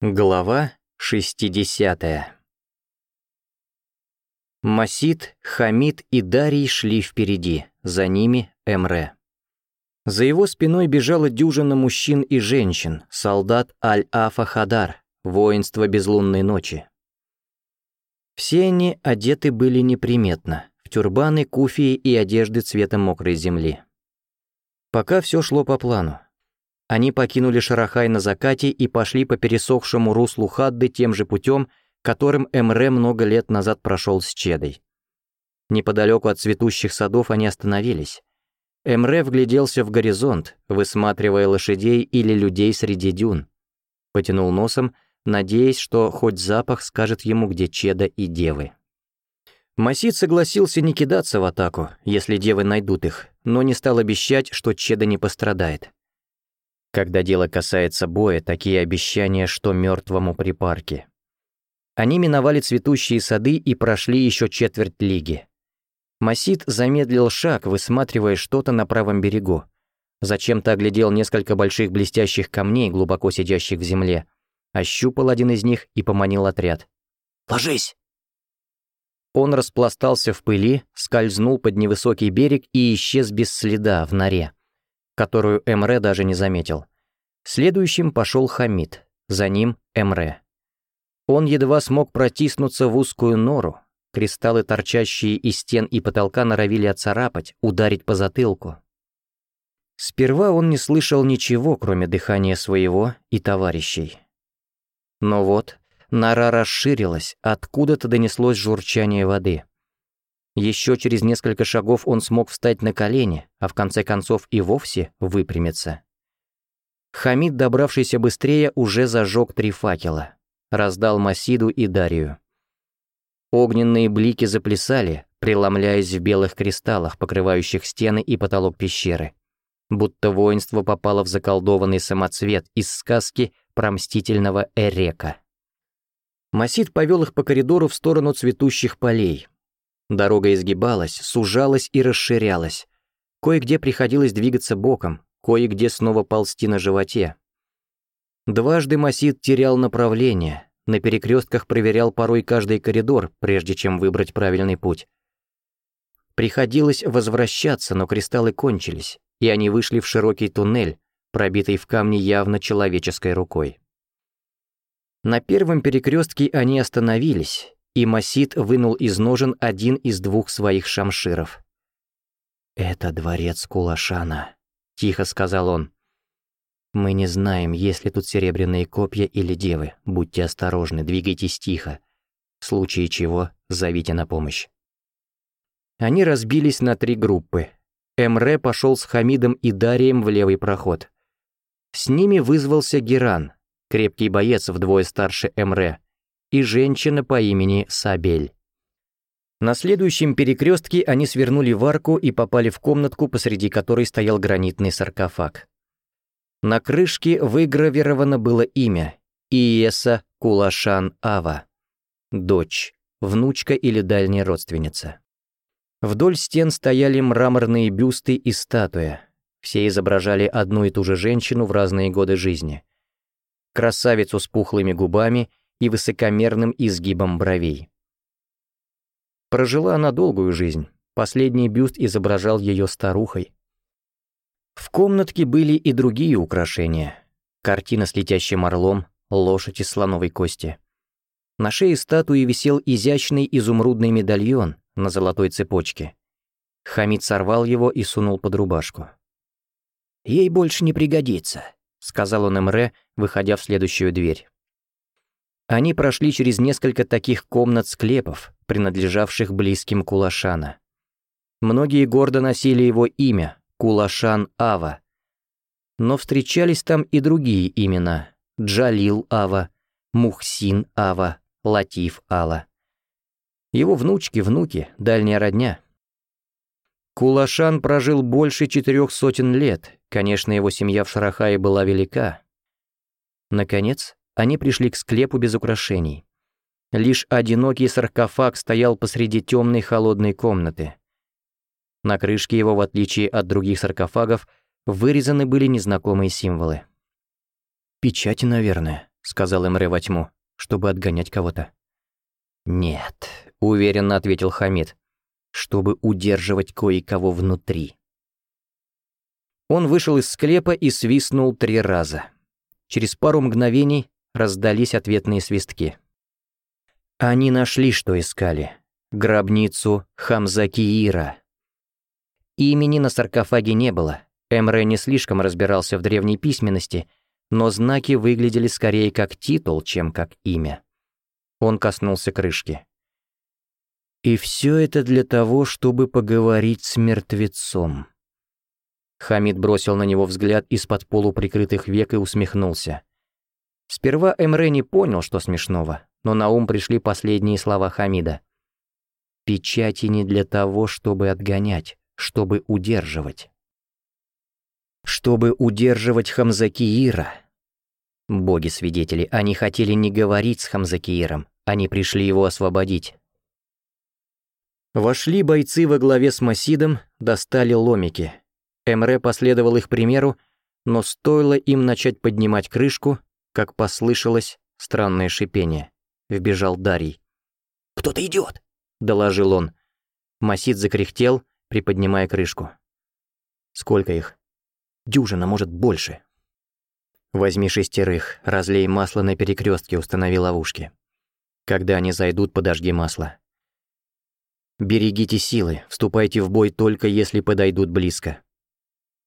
Глава 60 Масид, Хамид и Дарий шли впереди, за ними Эмре. За его спиной бежала дюжина мужчин и женщин, солдат Аль-Афа Хадар, воинство безлунной ночи. Все они одеты были неприметно, в тюрбаны, куфии и одежды цвета мокрой земли. Пока все шло по плану, они покинули Шарахай на закате и пошли по пересохшему руслу Хадды тем же путем, которым Эмре много лет назад прошел с Чедой. Неподалеку от цветущих садов они остановились. Эмре вгляделся в горизонт, высматривая лошадей или людей среди дюн. Потянул носом, надеясь, что хоть запах скажет ему, где Чеда и девы. Масид согласился не кидаться в атаку, если девы найдут их, но не стал обещать, что Чеда не пострадает. Когда дело касается боя, такие обещания, что мертвому припарки. Они миновали цветущие сады и прошли еще четверть лиги. Масид замедлил шаг, высматривая что-то на правом берегу. Зачем-то оглядел несколько больших блестящих камней, глубоко сидящих в земле. Ощупал один из них и поманил отряд. «Ложись!» Он распластался в пыли, скользнул под невысокий берег и исчез без следа в норе которую Эмре даже не заметил. Следующим пошел Хамид, за ним Эмре. Он едва смог протиснуться в узкую нору, кристаллы, торчащие из стен и потолка, норовили оцарапать, ударить по затылку. Сперва он не слышал ничего, кроме дыхания своего и товарищей. Но вот, нора расширилась, откуда-то донеслось журчание воды — еще через несколько шагов он смог встать на колени, а в конце концов и вовсе выпрямиться. Хамид, добравшийся быстрее, уже зажег три факела. Раздал Масиду и Дарию. Огненные блики заплясали, преломляясь в белых кристаллах, покрывающих стены и потолок пещеры. Будто воинство попало в заколдованный самоцвет из сказки про мстительного Эрека. Масид повел их по коридору в сторону цветущих полей, Дорога изгибалась, сужалась и расширялась. Кое-где приходилось двигаться боком, кое-где снова ползти на животе. Дважды Масид терял направление, на перекрестках проверял порой каждый коридор, прежде чем выбрать правильный путь. Приходилось возвращаться, но кристаллы кончились, и они вышли в широкий туннель, пробитый в камне явно человеческой рукой. На первом перекрестке они остановились, и Масид вынул из ножен один из двух своих шамширов. «Это дворец Кулашана», — тихо сказал он. «Мы не знаем, есть ли тут серебряные копья или девы. Будьте осторожны, двигайтесь тихо. В случае чего, зовите на помощь». Они разбились на три группы. Эмре пошел с Хамидом и Дарием в левый проход. С ними вызвался Геран, крепкий боец вдвое старше Эмре, и женщина по имени Сабель. На следующем перекрестке они свернули в арку и попали в комнатку, посреди которой стоял гранитный саркофаг. На крышке выгравировано было имя Иеса Кулашан Ава. Дочь, внучка или дальняя родственница. Вдоль стен стояли мраморные бюсты и статуя. Все изображали одну и ту же женщину в разные годы жизни. Красавицу с пухлыми губами и высокомерным изгибом бровей. Прожила она долгую жизнь, последний бюст изображал ее старухой. В комнатке были и другие украшения. Картина с летящим орлом, лошадь из слоновой кости. На шее статуи висел изящный изумрудный медальон на золотой цепочке. Хамид сорвал его и сунул под рубашку. «Ей больше не пригодится», — сказал он Эмре, выходя в следующую дверь. Они прошли через несколько таких комнат-склепов, принадлежавших близким Кулашана. Многие гордо носили его имя – Кулашан Ава. Но встречались там и другие имена – Джалил Ава, Мухсин Ава, Латиф Ала. Его внучки, внуки, дальняя родня. Кулашан прожил больше четырех сотен лет, конечно, его семья в Шарахае была велика. Наконец, они пришли к склепу без украшений. Лишь одинокий саркофаг стоял посреди темной холодной комнаты. На крышке его, в отличие от других саркофагов, вырезаны были незнакомые символы. «Печати, наверное», — сказал Эмре во тьму, чтобы отгонять кого-то. «Нет», — уверенно ответил Хамид, — «чтобы удерживать кое-кого внутри». Он вышел из склепа и свистнул три раза. Через пару мгновений раздались ответные свистки. Они нашли, что искали. Гробницу Хамзакиира. Имени на саркофаге не было. Эмре не слишком разбирался в древней письменности, но знаки выглядели скорее как титул, чем как имя. Он коснулся крышки. И все это для того, чтобы поговорить с мертвецом. Хамид бросил на него взгляд из-под полуприкрытых век и усмехнулся. Сперва Эмре не понял, что смешного, но на ум пришли последние слова Хамида. «Печати не для того, чтобы отгонять, чтобы удерживать». «Чтобы удерживать Хамзакиира». Боги-свидетели, они хотели не говорить с Хамзакииром, они пришли его освободить. Вошли бойцы во главе с Масидом, достали ломики. Эмре последовал их примеру, но стоило им начать поднимать крышку, как послышалось странное шипение. Вбежал Дарий. «Кто-то идет!» — доложил он. Масид закряхтел, приподнимая крышку. «Сколько их?» «Дюжина, может, больше». «Возьми шестерых, разлей масло на перекрестке, установи ловушки. Когда они зайдут, подожди масло. Берегите силы, вступайте в бой только если подойдут близко».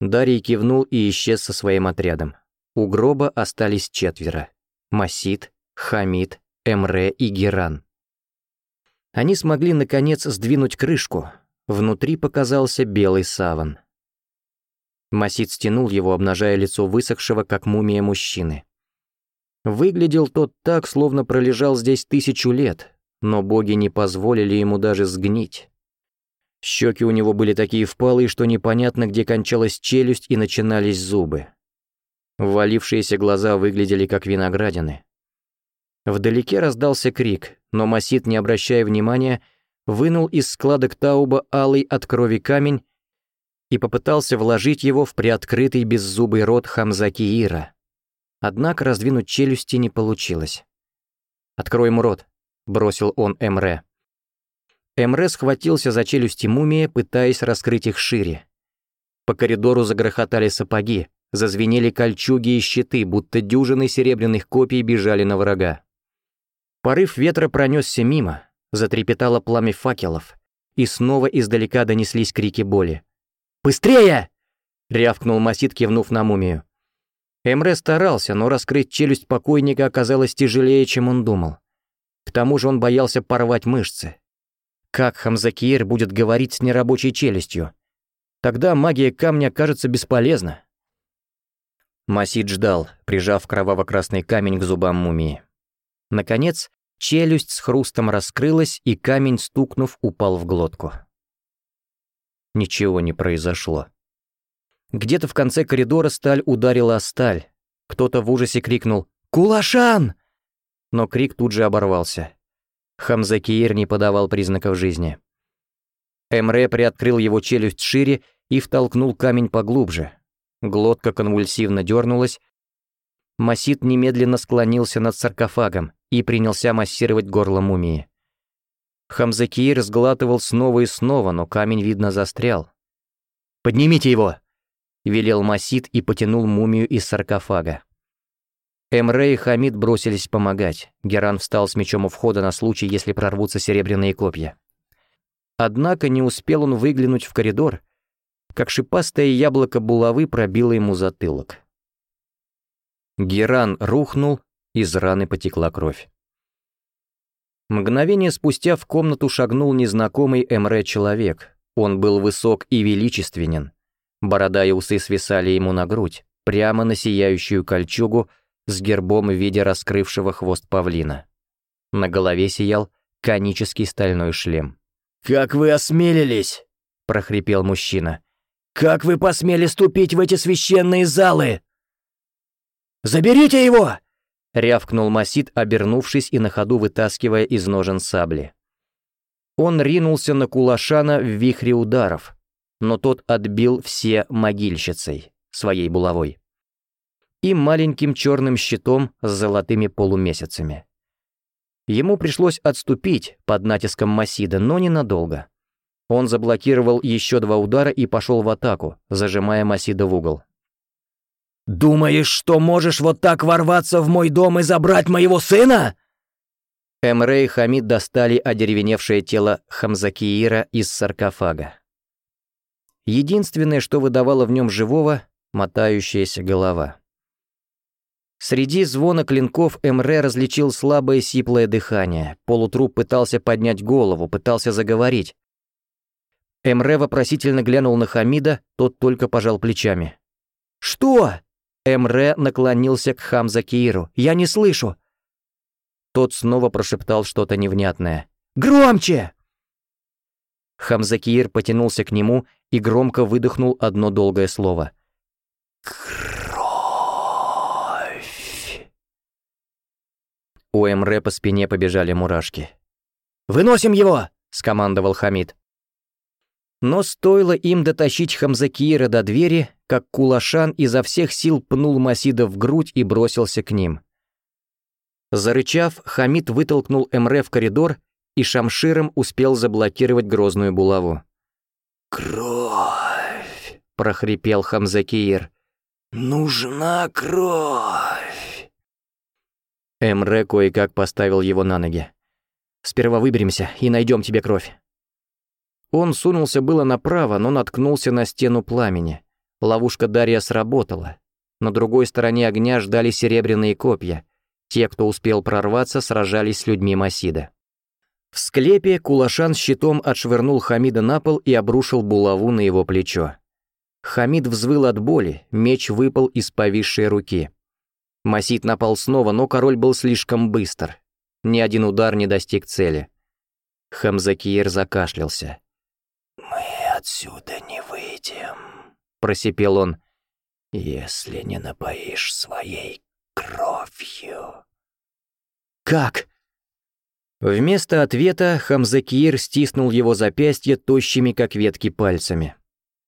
Дарий кивнул и исчез со своим отрядом, у гроба остались четверо — Масид, Хамид, Эмре и Геран. Они смогли, наконец, сдвинуть крышку. Внутри показался белый саван. Масид стянул его, обнажая лицо высохшего, как мумия мужчины. Выглядел тот так, словно пролежал здесь тысячу лет, но боги не позволили ему даже сгнить. Щеки у него были такие впалые, что непонятно, где кончалась челюсть и начинались зубы. Ввалившиеся глаза выглядели как виноградины. Вдалеке раздался крик, но Масид, не обращая внимания, вынул из складок Тауба алый от крови камень и попытался вложить его в приоткрытый беззубый рот Хамзакиира. Однако раздвинуть челюсти не получилось. «Открой ему рот», — бросил он Эмре. Эмре схватился за челюсти мумии, пытаясь раскрыть их шире. По коридору загрохотали сапоги, Зазвенели кольчуги и щиты, будто дюжины серебряных копий бежали на врага. Порыв ветра пронесся мимо, затрепетало пламя факелов, и снова издалека донеслись крики боли. «Быстрее!» — рявкнул Масид, кивнув на мумию. Эмре старался, но раскрыть челюсть покойника оказалось тяжелее, чем он думал. К тому же он боялся порвать мышцы. Как Хамзакиер будет говорить с нерабочей челюстью? Тогда магия камня кажется бесполезна. Масид ждал, прижав кроваво-красный камень к зубам мумии. Наконец, челюсть с хрустом раскрылась, и камень, стукнув, упал в глотку. Ничего не произошло. Где-то в конце коридора сталь ударила о сталь. Кто-то в ужасе крикнул «Кулашан!» Но крик тут же оборвался. Хамзакиир не подавал признаков жизни. Эмре приоткрыл его челюсть шире и втолкнул камень поглубже, Глотка конвульсивно дернулась. Масид немедленно склонился над саркофагом и принялся массировать горло мумии. Хамзакиир сглатывал снова и снова, но камень, видно, застрял. «Поднимите его!» — велел Масид и потянул мумию из саркофага. Эмре и Хамид бросились помогать. Геран встал с мечом у входа на случай, если прорвутся серебряные копья. Однако не успел он выглянуть в коридор, как шипастое яблоко булавы пробило ему затылок. Геран рухнул, из раны потекла кровь. Мгновение спустя в комнату шагнул незнакомый Эмре человек. Он был высок и величественен. Борода и усы свисали ему на грудь, прямо на сияющую кольчугу с гербом в виде раскрывшего хвост павлина. На голове сиял конический стальной шлем. «Как вы осмелились!» – прохрипел мужчина. «Как вы посмели ступить в эти священные залы?» «Заберите его!» — рявкнул Масид, обернувшись и на ходу вытаскивая из ножен сабли. Он ринулся на Кулашана в вихре ударов, но тот отбил все могильщицей, своей булавой, и маленьким черным щитом с золотыми полумесяцами. Ему пришлось отступить под натиском Масида, но ненадолго. Он заблокировал еще два удара и пошел в атаку, зажимая Масида в угол. «Думаешь, что можешь вот так ворваться в мой дом и забрать моего сына?» Эмре и Хамид достали одеревеневшее тело Хамзакиира из саркофага. Единственное, что выдавало в нем живого — мотающаяся голова. Среди звона клинков Эмре различил слабое сиплое дыхание. Полутруп пытался поднять голову, пытался заговорить. Эмре вопросительно глянул на Хамида, тот только пожал плечами. «Что?» Эмре наклонился к Хамза Кииру. «Я не слышу!» Тот снова прошептал что-то невнятное. «Громче!» Хамзакиир потянулся к нему и громко выдохнул одно долгое слово. «Кровь!» У Эмре по спине побежали мурашки. «Выносим его!» — скомандовал Хамид. Но стоило им дотащить Хамзакиира до двери, как Кулашан изо всех сил пнул Масида в грудь и бросился к ним. Зарычав, Хамид вытолкнул Эмре в коридор и шамширом успел заблокировать грозную булаву. «Кровь!» — прохрипел Хамзакиир. «Нужна кровь!» Эмре кое-как поставил его на ноги. «Сперва выберемся и найдем тебе кровь. Он сунулся было направо, но наткнулся на стену пламени. Ловушка Дарья сработала. На другой стороне огня ждали серебряные копья. Те, кто успел прорваться, сражались с людьми Масида. В склепе Кулашан щитом отшвырнул Хамида на пол и обрушил булаву на его плечо. Хамид взвыл от боли, меч выпал из повисшей руки. Масид напал снова, но король был слишком быстр. Ни один удар не достиг цели. Хамзакиер закашлялся. «Мы отсюда не выйдем», — просипел он, — «если не напоишь своей кровью». «Как?» Вместо ответа Хамзакиир стиснул его запястье тощими, как ветки, пальцами.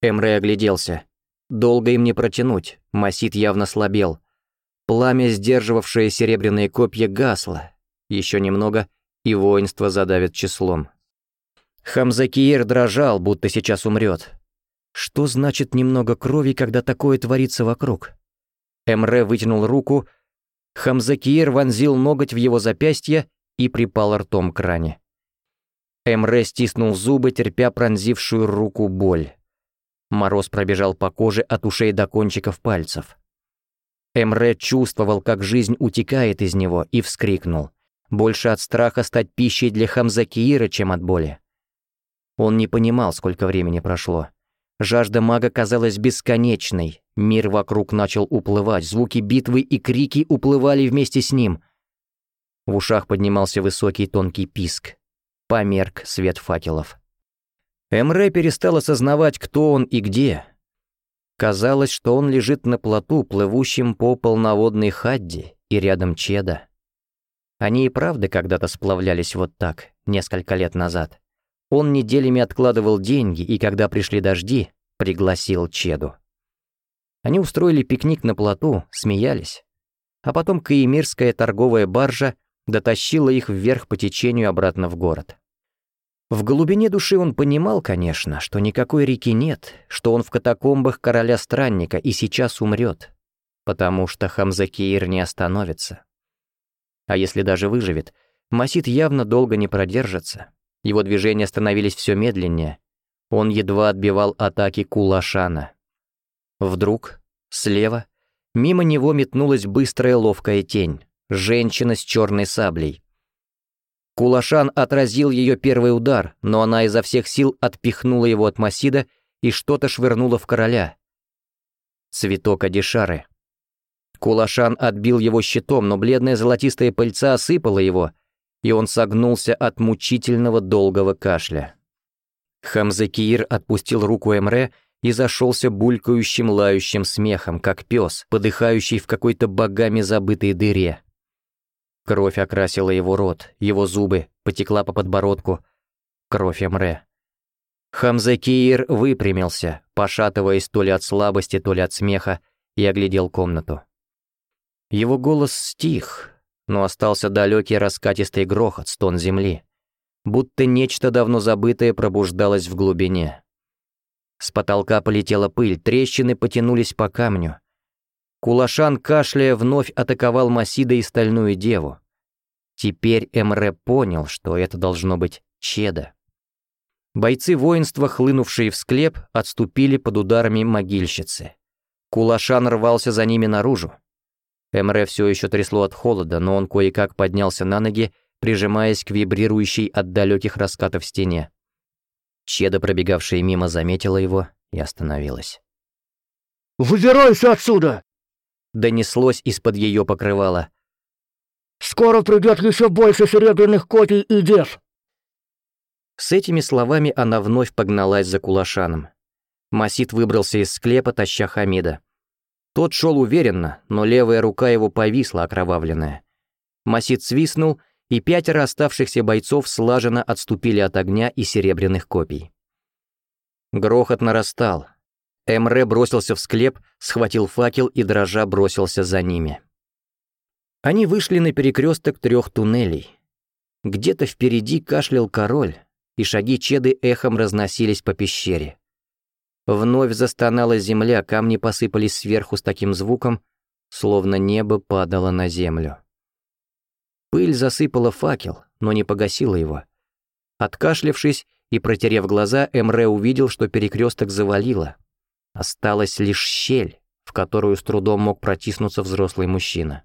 Эмре огляделся. Долго им не протянуть, Масид явно слабел. Пламя, сдерживавшее серебряные копья, гасло. Еще немного, и воинство задавит числом. Хамзакиер дрожал, будто сейчас умрет. Что значит немного крови, когда такое творится вокруг? Эмре вытянул руку, Хамзакиер вонзил ноготь в его запястье и припал ртом к ране. Эмре стиснул зубы, терпя пронзившую руку боль. Мороз пробежал по коже от ушей до кончиков пальцев. Эмре чувствовал, как жизнь утекает из него, и вскрикнул. Больше от страха стать пищей для Хамзакиира, чем от боли. Он не понимал, сколько времени прошло. Жажда мага казалась бесконечной. Мир вокруг начал уплывать, звуки битвы и крики уплывали вместе с ним. В ушах поднимался высокий тонкий писк. Померк свет факелов. Эмре перестал осознавать, кто он и где. Казалось, что он лежит на плоту, плывущем по полноводной Хадди, и рядом Чеда. Они и правда когда-то сплавлялись вот так, несколько лет назад. Он неделями откладывал деньги и, когда пришли дожди, пригласил Чеду. Они устроили пикник на плоту, смеялись. А потом каимирская торговая баржа дотащила их вверх по течению обратно в город. В глубине души он понимал, конечно, что никакой реки нет, что он в катакомбах короля-странника и сейчас умрет, потому что Хамзакиир не остановится. А если даже выживет, Масид явно долго не продержится, его движения становились все медленнее. Он едва отбивал атаки Кулашана. Вдруг, слева, мимо него метнулась быстрая ловкая тень. Женщина с черной саблей. Кулашан отразил ее первый удар, но она изо всех сил отпихнула его от Масида и что-то швырнула в короля. Цветок Адишары. Кулашан отбил его щитом, но бледная золотистая пыльца осыпала его — и он согнулся от мучительного долгого кашля. Хамзекиир отпустил руку Эмре и зашелся булькающим лающим смехом, как пес, подыхающий в какой-то богами забытой дыре. Кровь окрасила его рот, его зубы, потекла по подбородку. Кровь Эмре. Хамзекиир выпрямился, пошатываясь то ли от слабости, то ли от смеха, и оглядел комнату. Его голос стих, но остался далекий раскатистый грохот, стон земли. Будто нечто давно забытое пробуждалось в глубине. С потолка полетела пыль, трещины потянулись по камню. Кулашан, кашляя, вновь атаковал Масида и Стальную Деву. Теперь Эмре понял, что это должно быть Чеда. Бойцы воинства, хлынувшие в склеп, отступили под ударами могильщицы. Кулашан рвался за ними наружу, МР все еще трясло от холода, но он кое-как поднялся на ноги, прижимаясь к вибрирующей от далеких раскатов стене. Чеда, пробегавшая мимо, заметила его и остановилась. «Выбирайся отсюда!» Донеслось из-под ее покрывала. «Скоро придет еще больше серебряных котей и дев!» С этими словами она вновь погналась за кулашаном. Масид выбрался из склепа, таща Хамида. Тот шел уверенно, но левая рука его повисла окровавленная. Масид свистнул, и пятеро оставшихся бойцов слаженно отступили от огня и серебряных копий. Грохот нарастал. Эмре бросился в склеп, схватил факел и дрожа бросился за ними. Они вышли на перекресток трех туннелей. Где-то впереди кашлял король, и шаги Чеды эхом разносились по пещере. Вновь застонала земля, камни посыпались сверху с таким звуком, словно небо падало на землю. Пыль засыпала факел, но не погасила его. Откашлявшись и протерев глаза, Эмре увидел, что перекресток завалило. Осталась лишь щель, в которую с трудом мог протиснуться взрослый мужчина.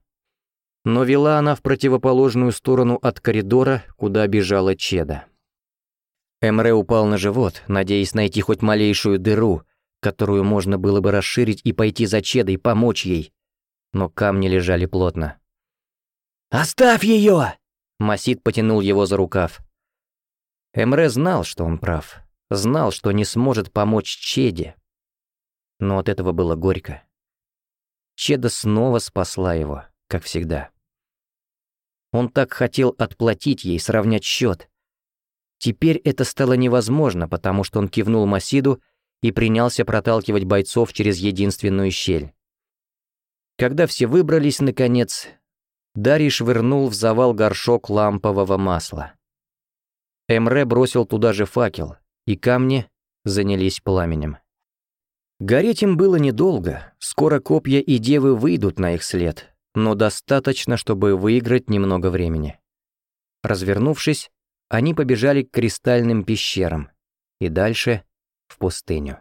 Но вела она в противоположную сторону от коридора, куда бежала Чеда. Эмре упал на живот, надеясь найти хоть малейшую дыру, которую можно было бы расширить и пойти за Чедой, помочь ей. Но камни лежали плотно. «Оставь её! Масид потянул его за рукав. Эмре знал, что он прав. Знал, что не сможет помочь Чеде. Но от этого было горько. Чеда снова спасла его, как всегда. Он так хотел отплатить ей, сравнять счёт. Теперь это стало невозможно, потому что он кивнул Масиду и принялся проталкивать бойцов через единственную щель. Когда все выбрались, наконец, Дарий швырнул в завал горшок лампового масла. Эмре бросил туда же факел, и камни занялись пламенем. Гореть им было недолго, скоро копья и девы выйдут на их след, но достаточно, чтобы выиграть немного времени. Развернувшись, они побежали к кристальным пещерам и дальше в пустыню.